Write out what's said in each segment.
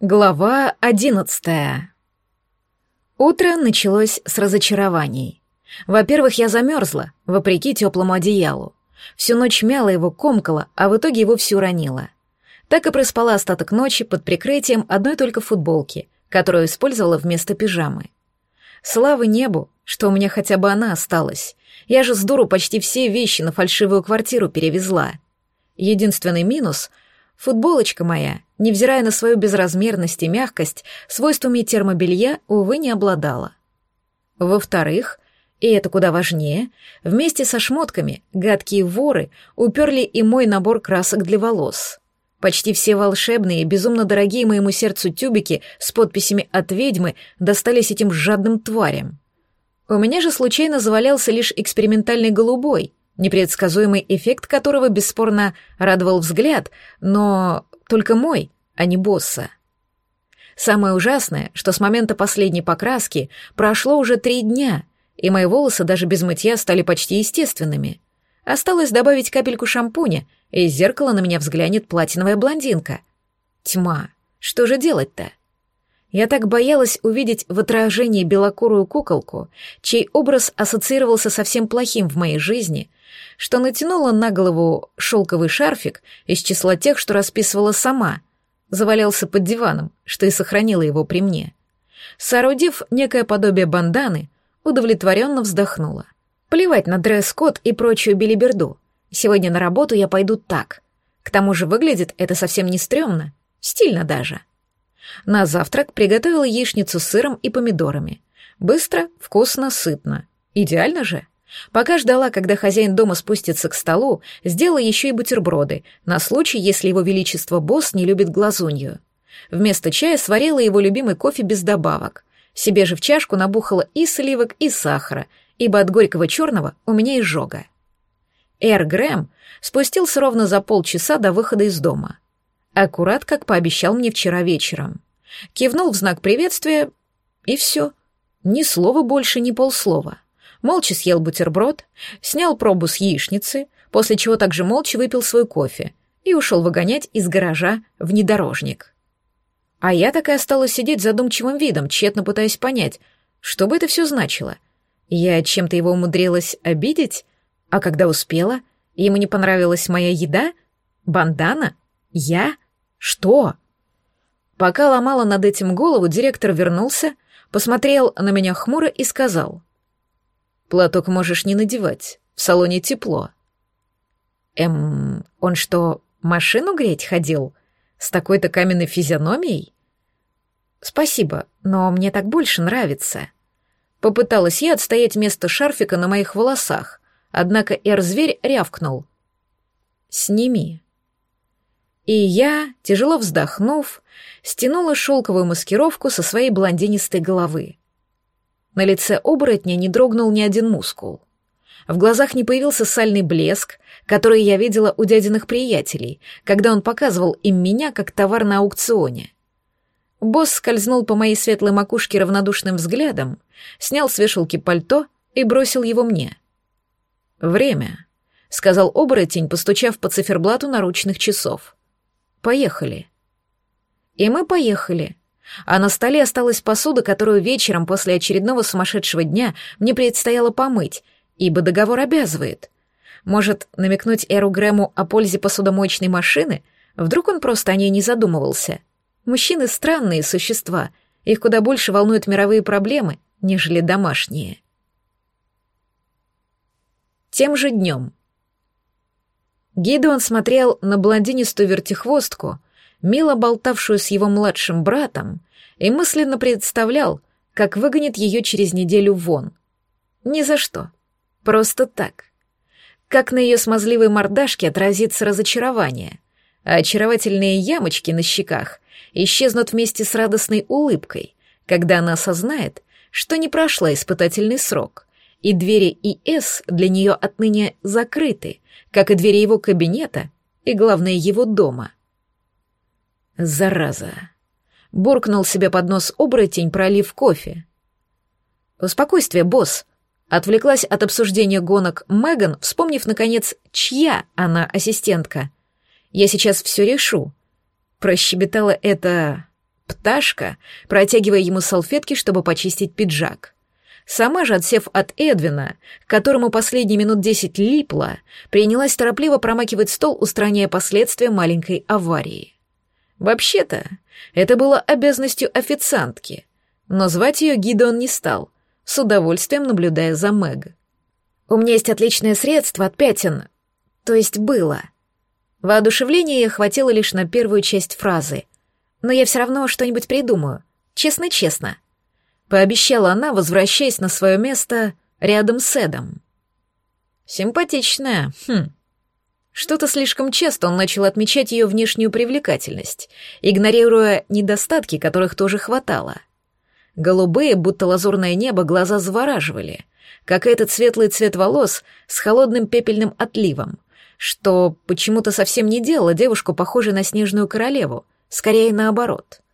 Глава одиннадцатая. Утро началось с разочарований. Во-первых, я замерзла, вопреки теплому одеялу. Всю ночь мяла его, комкала, а в итоге его всю ронила. Так и проспала остаток ночи под прикрытием одной только футболки, которую использовала вместо пижамы. Слава небу, что у меня хотя бы она осталась. Я же с дуру почти все вещи на фальшивую квартиру перевезла. Единственный минус — Футболочка моя, невзирая на свою безразмерность и мягкость, свойствами термобелья, увы, не обладала. Во-вторых, и это куда важнее, вместе со шмотками гадкие воры уперли и мой набор красок для волос. Почти все волшебные, безумно дорогие моему сердцу тюбики с подписями от ведьмы достались этим жадным тварям. У меня же случайно завалялся лишь экспериментальный голубой, непредсказуемый эффект которого бесспорно радовал взгляд, но только мой, а не босса. Самое ужасное, что с момента последней покраски прошло уже три дня, и мои волосы даже без мытья стали почти естественными. Осталось добавить капельку шампуня, и из зеркала на меня взглянет платиновая блондинка. Тьма. Что же делать-то? Я так боялась увидеть в отражении белокурую куколку, чей образ ассоциировался со всем плохим в моей жизни, что натянула на голову шелковый шарфик из числа тех, что расписывала сама, завалялся под диваном, что и сохранило его при мне. Соорудив некое подобие банданы, удовлетворенно вздохнула. Плевать на дресс-код и прочую билиберду. Сегодня на работу я пойду так. К тому же выглядит это совсем не стрёмно, стильно даже. На завтрак приготовила яичницу с сыром и помидорами. Быстро, вкусно, сытно. Идеально же. Пока ждала, когда хозяин дома спустится к столу, сделала еще и бутерброды, на случай, если его величество босс не любит глазунью. Вместо чая сварила его любимый кофе без добавок. Себе же в чашку набухала и сливок, и сахара, ибо от горького черного у меня изжога. Эр Грэм спустился ровно за полчаса до выхода из дома. Аккурат, как пообещал мне вчера вечером. Кивнул в знак приветствия, и все. Ни слова больше, ни полслова молча съел бутерброд, снял пробу с яичницы, после чего также молча выпил свой кофе и ушел выгонять из гаража внедорожник. А я так и осталась сидеть задумчивым видом, тщетно пытаясь понять, что бы это все значило. Я чем-то его умудрилась обидеть, а когда успела, ему не понравилась моя еда? Бандана? Я? Что? Пока ломала над этим голову, директор вернулся, посмотрел на меня хмуро и сказал. Платок можешь не надевать, в салоне тепло. Эм, он что, машину греть ходил? С такой-то каменной физиономией? Спасибо, но мне так больше нравится. Попыталась я отстоять место шарфика на моих волосах, однако эр-зверь рявкнул. «Сними». И я, тяжело вздохнув, стянула шелковую маскировку со своей блондинистой головы. На лице оборотня не дрогнул ни один мускул. В глазах не появился сальный блеск, который я видела у дядиных приятелей, когда он показывал им меня как товар на аукционе. Босс скользнул по моей светлой макушке равнодушным взглядом, снял с вешалки пальто и бросил его мне. «Время», — сказал оборотень, постучав по циферблату наручных часов. «Поехали». И мы поехали, а на столе осталась посуда, которую вечером после очередного сумасшедшего дня мне предстояло помыть, ибо договор обязывает. Может, намекнуть Эру Грэму о пользе посудомоечной машины? Вдруг он просто о ней не задумывался? Мужчины — странные существа, их куда больше волнуют мировые проблемы, нежели домашние. Тем же днем. Гидеон смотрел на блондинистую вертихвостку, мило болтавшую с его младшим братом, и мысленно представлял, как выгонит ее через неделю вон. Ни за что. Просто так. Как на ее смазливой мордашке отразится разочарование, а очаровательные ямочки на щеках исчезнут вместе с радостной улыбкой, когда она осознает, что не прошла испытательный срок, и двери ИС для нее отныне закрыты, как и двери его кабинета и, главное, его дома — Зараза. Буркнул себе под нос оборотень, пролив кофе. «Спокойствие, босс!» Отвлеклась от обсуждения гонок Меган, вспомнив, наконец, чья она ассистентка. «Я сейчас все решу». Прощебетала это... пташка, протягивая ему салфетки, чтобы почистить пиджак. Сама же, отсев от Эдвина, к которому последние минут десять липла, принялась торопливо промакивать стол, устраняя последствия маленькой аварии. Вообще-то, это было обязанностью официантки, но звать ее Гидеон не стал, с удовольствием наблюдая за Мэг. «У меня есть отличное средство от пятен, то есть было». Воодушевление хватило лишь на первую часть фразы, но я все равно что-нибудь придумаю, честно-честно пообещала она, возвращаясь на свое место рядом с Эдом. Симпатичная, хм. Что-то слишком часто он начал отмечать ее внешнюю привлекательность, игнорируя недостатки, которых тоже хватало. Голубые, будто лазурное небо, глаза завораживали, как и этот светлый цвет волос с холодным пепельным отливом, что почему-то совсем не делало девушку похожей на снежную королеву, скорее наоборот —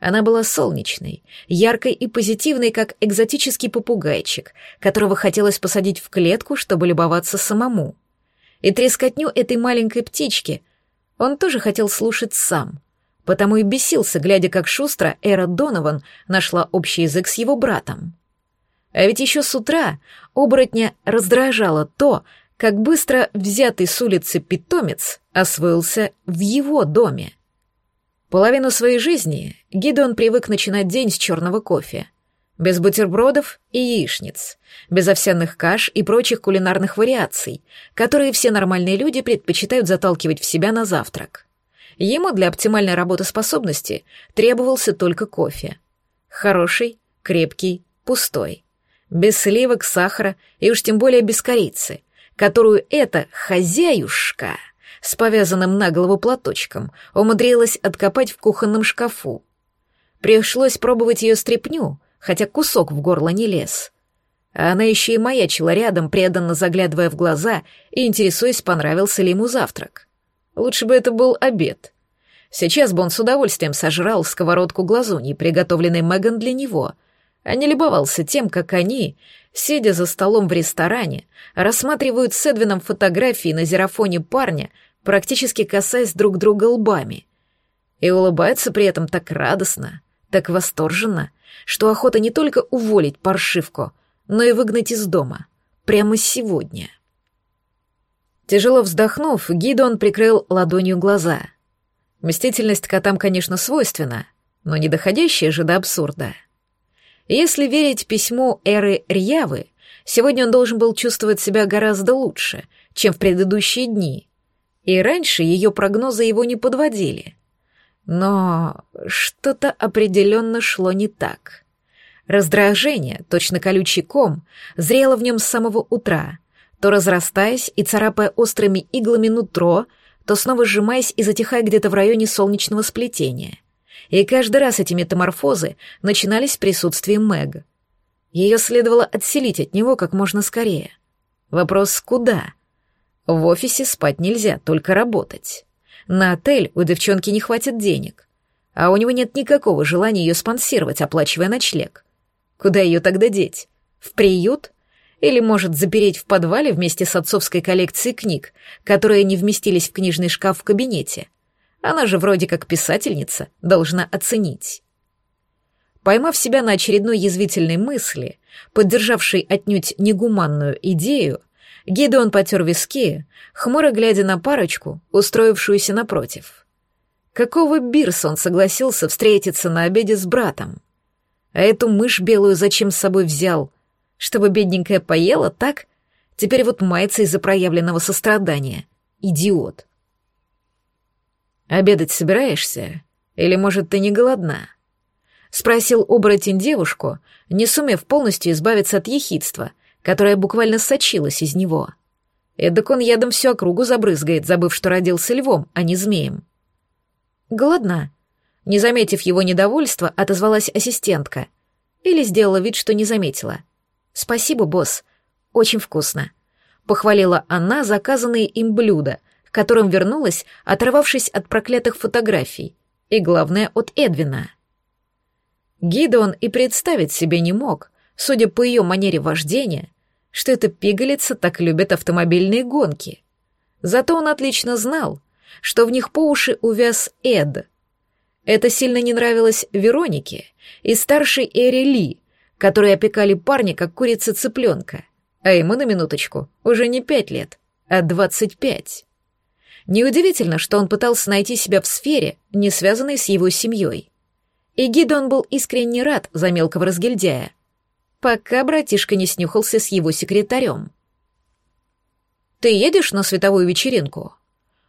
она была солнечной, яркой и позитивной, как экзотический попугайчик, которого хотелось посадить в клетку, чтобы любоваться самому. И трескотню этой маленькой птички он тоже хотел слушать сам, потому и бесился, глядя, как шустро Эра Донован нашла общий язык с его братом. А ведь еще с утра оборотня раздражало то, как быстро взятый с улицы питомец освоился в его доме. Половину своей жизни Гидеон привык начинать день с черного кофе. Без бутербродов и яичниц, без овсяных каш и прочих кулинарных вариаций, которые все нормальные люди предпочитают заталкивать в себя на завтрак. Ему для оптимальной работоспособности требовался только кофе. Хороший, крепкий, пустой. Без сливок, сахара и уж тем более без корицы, которую эта хозяюшка с повязанным на голову платочком умудрилась откопать в кухонном шкафу. Пришлось пробовать ее стряпню, хотя кусок в горло не лез. А она еще и маячила рядом, преданно заглядывая в глаза и интересуясь, понравился ли ему завтрак. Лучше бы это был обед. Сейчас бы он с удовольствием сожрал сковородку глазуньи, приготовленной Меган для него, а не любовался тем, как они, сидя за столом в ресторане, рассматривают с Эдвином фотографии на зерафоне парня, практически касаясь друг друга лбами. И улыбаются при этом так радостно, так восторженно, что охота не только уволить паршивку, но и выгнать из дома. Прямо сегодня. Тяжело вздохнув, Гидон прикрыл ладонью глаза. Мстительность котам, конечно, свойственна, но не доходящая же до абсурда. Если верить письму Эры Рьявы, сегодня он должен был чувствовать себя гораздо лучше, чем в предыдущие дни, и раньше ее прогнозы его не подводили. Но что-то определенно шло не так. Раздражение, точно колючий ком, зрело в нем с самого утра, то разрастаясь и царапая острыми иглами нутро, то снова сжимаясь и затихая где-то в районе солнечного сплетения. И каждый раз эти метаморфозы начинались с присутствия Мэг. Ее следовало отселить от него как можно скорее. Вопрос «куда?» В офисе спать нельзя, только работать. На отель у девчонки не хватит денег, а у него нет никакого желания ее спонсировать, оплачивая ночлег. Куда ее тогда деть? В приют? Или, может, запереть в подвале вместе с отцовской коллекцией книг, которые не вместились в книжный шкаф в кабинете? Она же вроде как писательница, должна оценить. Поймав себя на очередной язвительной мысли, поддержавшей отнюдь негуманную идею, Гидеон потер виски, хмуро глядя на парочку, устроившуюся напротив. Какого бирса он согласился встретиться на обеде с братом? А эту мышь белую зачем с собой взял? Чтобы бедненькая поела, так? Теперь вот мается из-за проявленного сострадания. Идиот. «Обедать собираешься? Или, может, ты не голодна?» — спросил оборотень девушку, не сумев полностью избавиться от ехидства — которая буквально сочилась из него. Эдак он ядом всю округу забрызгает, забыв, что родился львом, а не змеем. Голодна. Не заметив его недовольства, отозвалась ассистентка. Или сделала вид, что не заметила. «Спасибо, босс. Очень вкусно». Похвалила она заказанные им блюда, к которым вернулась, оторвавшись от проклятых фотографий. И главное, от Эдвина. Гидеон и представить себе не мог, судя по ее манере вождения, что эта пигалица так любит автомобильные гонки. Зато он отлично знал, что в них по уши увяз Эд. Это сильно не нравилось Веронике и старшей Эри Ли, которые опекали парня как курица цыпленка, а ему на минуточку уже не пять лет, а двадцать пять. Неудивительно, что он пытался найти себя в сфере, не связанной с его семьей. И Гидон был искренне рад за мелкого разгильдяя, пока братишка не снюхался с его секретарем. «Ты едешь на световую вечеринку?»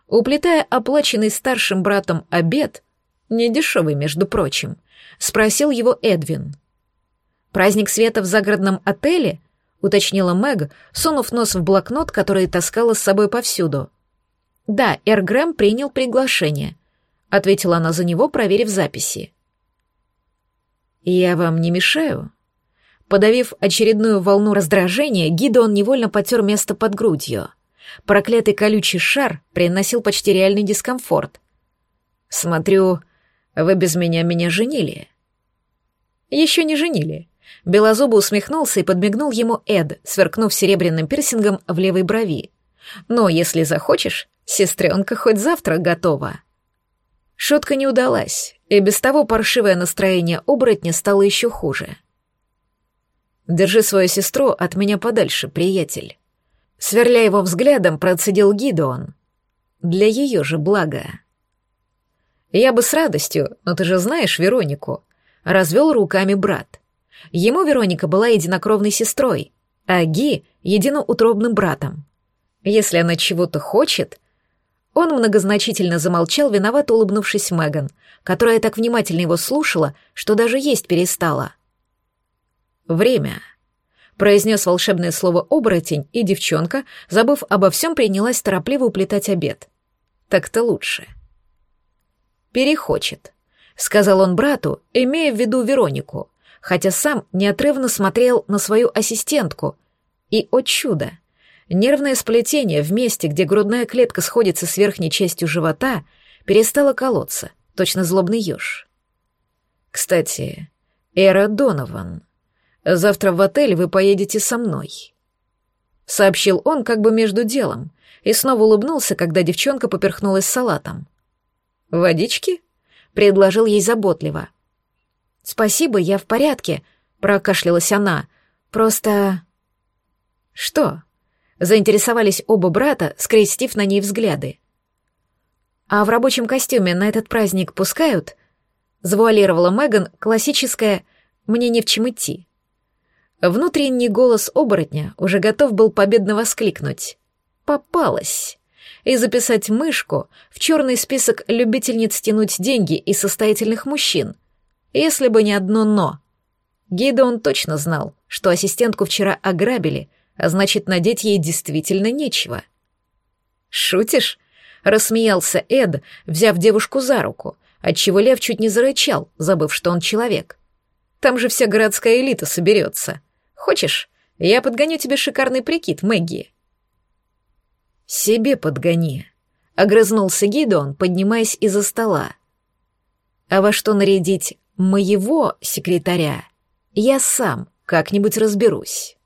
Уплетая оплаченный старшим братом обед, недешевый, между прочим, спросил его Эдвин. «Праздник света в загородном отеле?» — уточнила Мэг, сунув нос в блокнот, который таскала с собой повсюду. «Да, Эр Грэм принял приглашение», — ответила она за него, проверив записи. «Я вам не мешаю?» Подавив очередную волну раздражения, Гидеон невольно потер место под грудью. Проклятый колючий шар приносил почти реальный дискомфорт. «Смотрю, вы без меня меня женили». «Еще не женили». Белозубо усмехнулся и подмигнул ему Эд, сверкнув серебряным пирсингом в левой брови. «Но если захочешь, сестренка хоть завтра готова». Шутка не удалась, и без того паршивое настроение оборотня стало еще хуже. «Держи свою сестру от меня подальше, приятель». Сверля его взглядом, процедил Гидеон. «Для ее же блага». «Я бы с радостью, но ты же знаешь Веронику», — развел руками брат. Ему Вероника была единокровной сестрой, а Ги — единоутробным братом. Если она чего-то хочет... Он многозначительно замолчал, виновато улыбнувшись Меган, которая так внимательно его слушала, что даже есть перестала. «Время», — произнес волшебное слово «оборотень», и девчонка, забыв обо всем, принялась торопливо уплетать обед. «Так-то лучше». «Перехочет», — сказал он брату, имея в виду Веронику, хотя сам неотрывно смотрел на свою ассистентку. И, о чудо, нервное сплетение в месте, где грудная клетка сходится с верхней частью живота, перестало колоться, точно злобный еж. «Кстати, Эра Донован», Завтра в отель вы поедете со мной», — сообщил он как бы между делом, и снова улыбнулся, когда девчонка поперхнулась салатом. «Водички?» — предложил ей заботливо. «Спасибо, я в порядке», — прокашлялась она. «Просто...» «Что?» — заинтересовались оба брата, скрестив на ней взгляды. «А в рабочем костюме на этот праздник пускают?» — завуалировала Меган классическое «мне не в чем идти». Внутренний голос оборотня уже готов был победно воскликнуть. «Попалась!» и записать мышку в черный список любительниц тянуть деньги и состоятельных мужчин. Если бы не одно «но». Гидеон точно знал, что ассистентку вчера ограбили, а значит, надеть ей действительно нечего. «Шутишь?» — рассмеялся Эд, взяв девушку за руку, отчего Лев чуть не зарычал, забыв, что он человек. «Там же вся городская элита соберется. Хочешь, я подгоню тебе шикарный прикид, Мэгги?» «Себе подгони», — огрызнулся Гидон, поднимаясь из-за стола. «А во что нарядить моего секретаря, я сам как-нибудь разберусь».